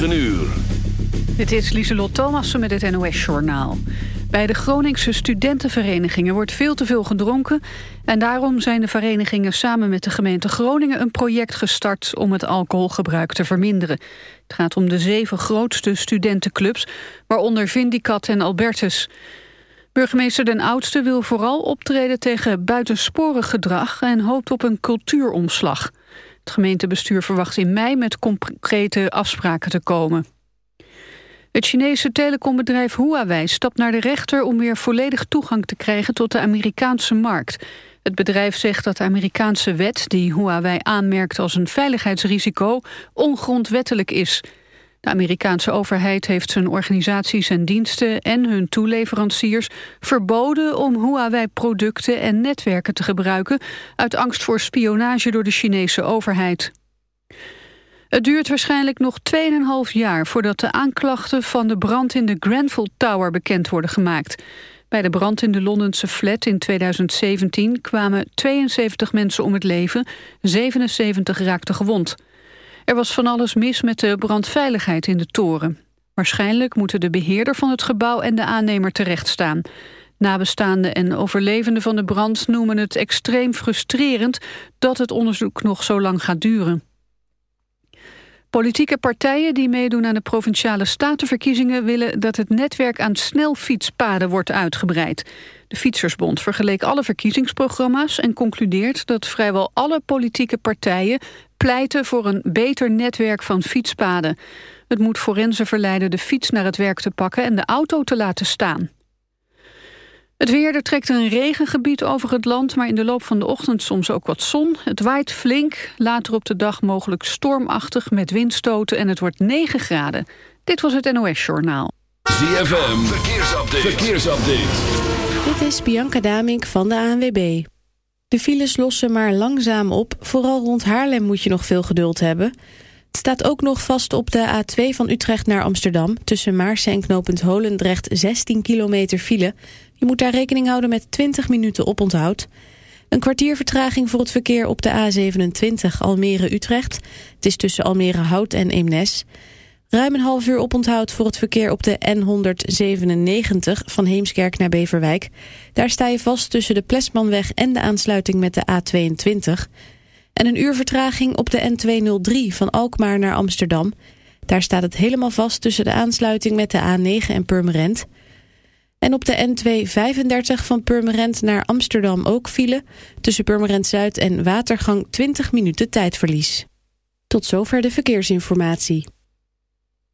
9 uur. Dit is Lieselot Thomassen met het NOS-journaal. Bij de Groningse studentenverenigingen wordt veel te veel gedronken... en daarom zijn de verenigingen samen met de gemeente Groningen... een project gestart om het alcoholgebruik te verminderen. Het gaat om de zeven grootste studentenclubs... waaronder Vindicat en Albertus. Burgemeester Den Oudste wil vooral optreden tegen buitensporig gedrag... en hoopt op een cultuuromslag. Het gemeentebestuur verwacht in mei met concrete afspraken te komen. Het Chinese telecombedrijf Huawei stapt naar de rechter om weer volledig toegang te krijgen tot de Amerikaanse markt. Het bedrijf zegt dat de Amerikaanse wet, die Huawei aanmerkt als een veiligheidsrisico, ongrondwettelijk is. De Amerikaanse overheid heeft zijn organisaties en diensten en hun toeleveranciers verboden om Huawei-producten en netwerken te gebruiken uit angst voor spionage door de Chinese overheid. Het duurt waarschijnlijk nog 2,5 jaar voordat de aanklachten van de brand in de Grenfell Tower bekend worden gemaakt. Bij de brand in de Londense flat in 2017 kwamen 72 mensen om het leven, 77 raakten gewond. Er was van alles mis met de brandveiligheid in de toren. Waarschijnlijk moeten de beheerder van het gebouw en de aannemer terechtstaan. Nabestaanden en overlevenden van de brand noemen het extreem frustrerend dat het onderzoek nog zo lang gaat duren. Politieke partijen die meedoen aan de provinciale statenverkiezingen willen dat het netwerk aan snelfietspaden wordt uitgebreid. De Fietsersbond vergeleek alle verkiezingsprogramma's en concludeert dat vrijwel alle politieke partijen pleiten voor een beter netwerk van fietspaden. Het moet forensen verleiden de fiets naar het werk te pakken en de auto te laten staan. Het weer, er trekt een regengebied over het land... maar in de loop van de ochtend soms ook wat zon. Het waait flink, later op de dag mogelijk stormachtig... met windstoten en het wordt 9 graden. Dit was het NOS Journaal. ZFM, verkeersupdate. verkeersupdate. Dit is Bianca Damink van de ANWB. De files lossen maar langzaam op. Vooral rond Haarlem moet je nog veel geduld hebben... Het staat ook nog vast op de A2 van Utrecht naar Amsterdam... tussen Maarsen en knooppunt Holendrecht 16 kilometer file. Je moet daar rekening houden met 20 minuten oponthoud. Een kwartier vertraging voor het verkeer op de A27 Almere-Utrecht. Het is tussen Almere-Hout en Eemnes. Ruim een half uur oponthoud voor het verkeer op de N197 van Heemskerk naar Beverwijk. Daar sta je vast tussen de Plesmanweg en de aansluiting met de A22... En een uur vertraging op de N203 van Alkmaar naar Amsterdam. Daar staat het helemaal vast tussen de aansluiting met de A9 en Purmerend. En op de N235 van Purmerend naar Amsterdam ook file... tussen Purmerend Zuid en Watergang 20 minuten tijdverlies. Tot zover de verkeersinformatie.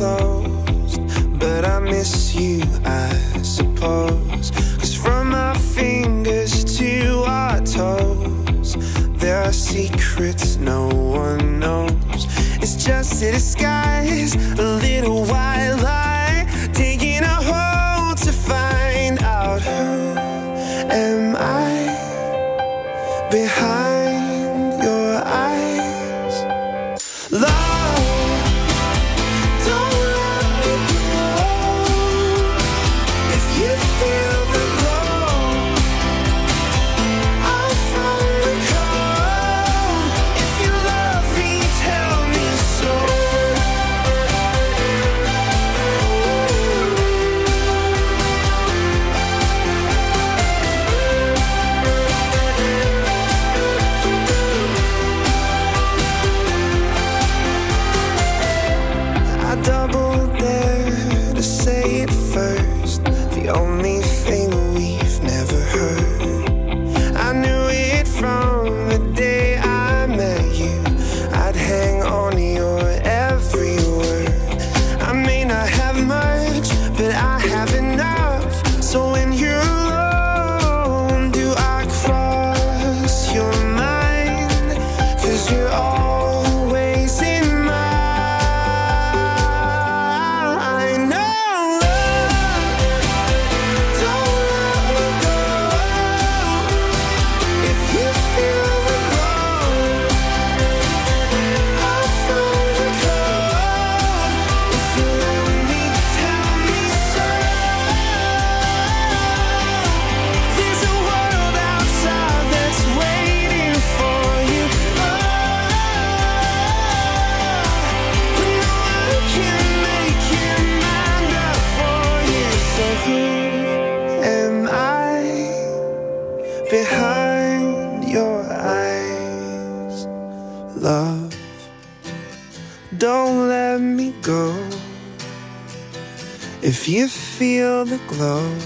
close, but I miss you, I suppose. Cause from our fingers to our toes, there are secrets no one knows. It's just that it's the glow.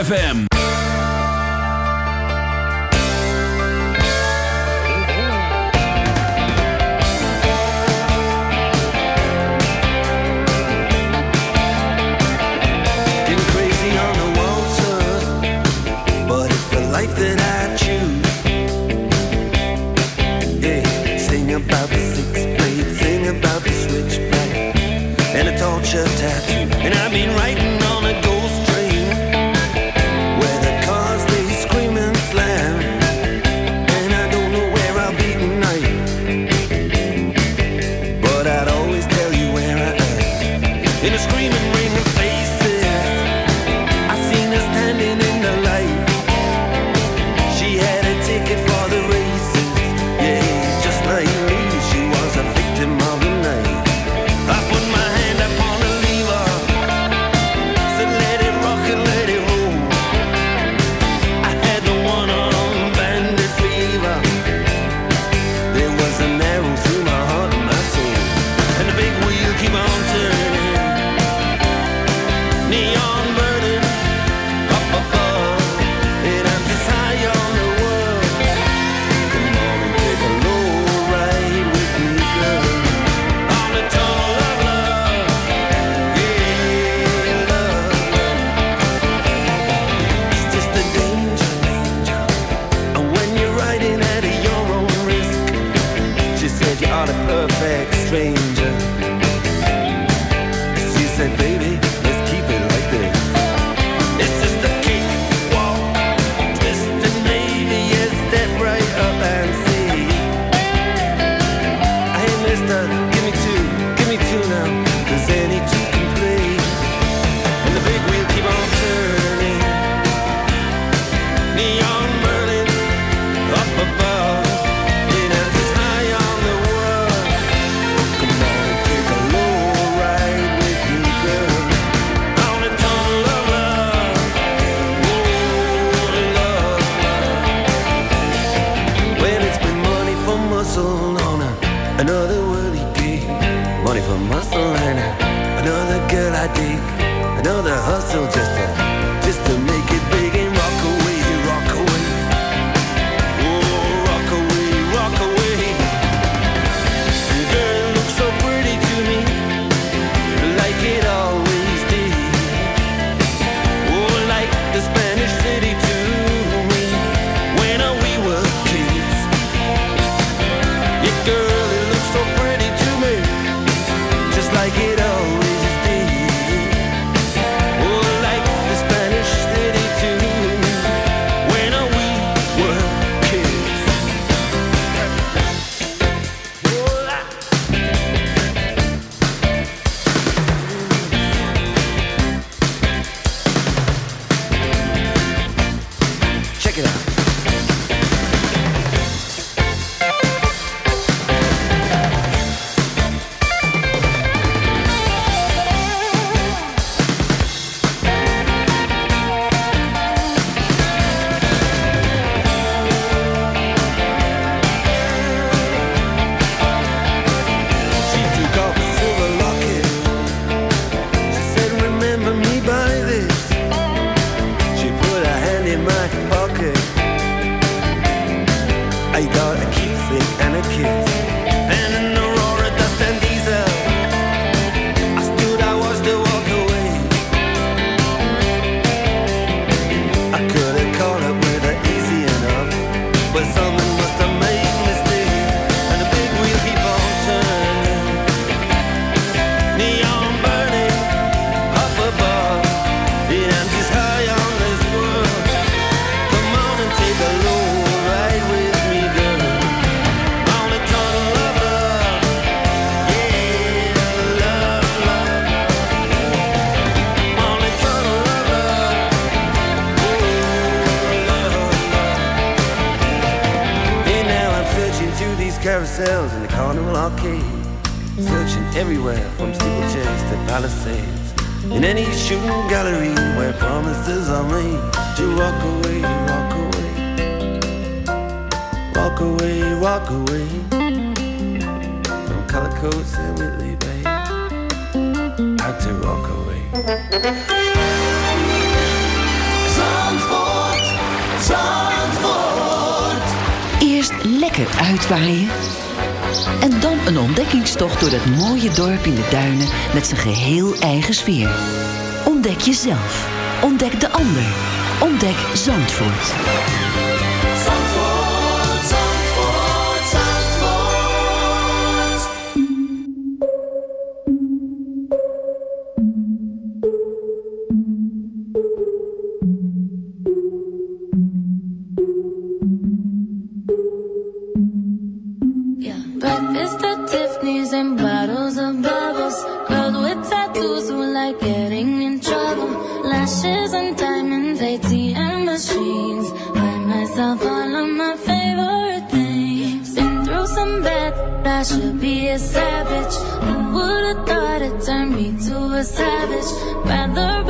ZFM. sfeer. Ontdek jezelf. Ontdek de ander. Ontdek Zandvoort. a savage, rather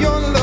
your love.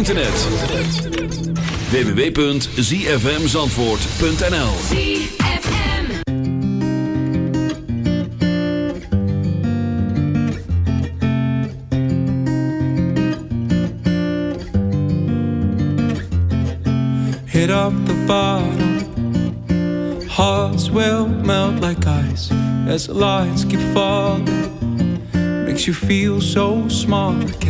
Internet. www.zfmzandvoort.nl Hit up the bottom. Hearts will melt like ice As the lights keep falling. Makes you feel so small again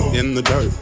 in the dirt.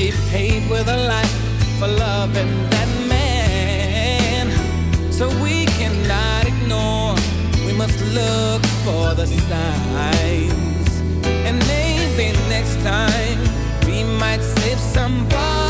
She paid with her life for loving that man. So we cannot ignore, we must look for the signs. And maybe next time we might save somebody's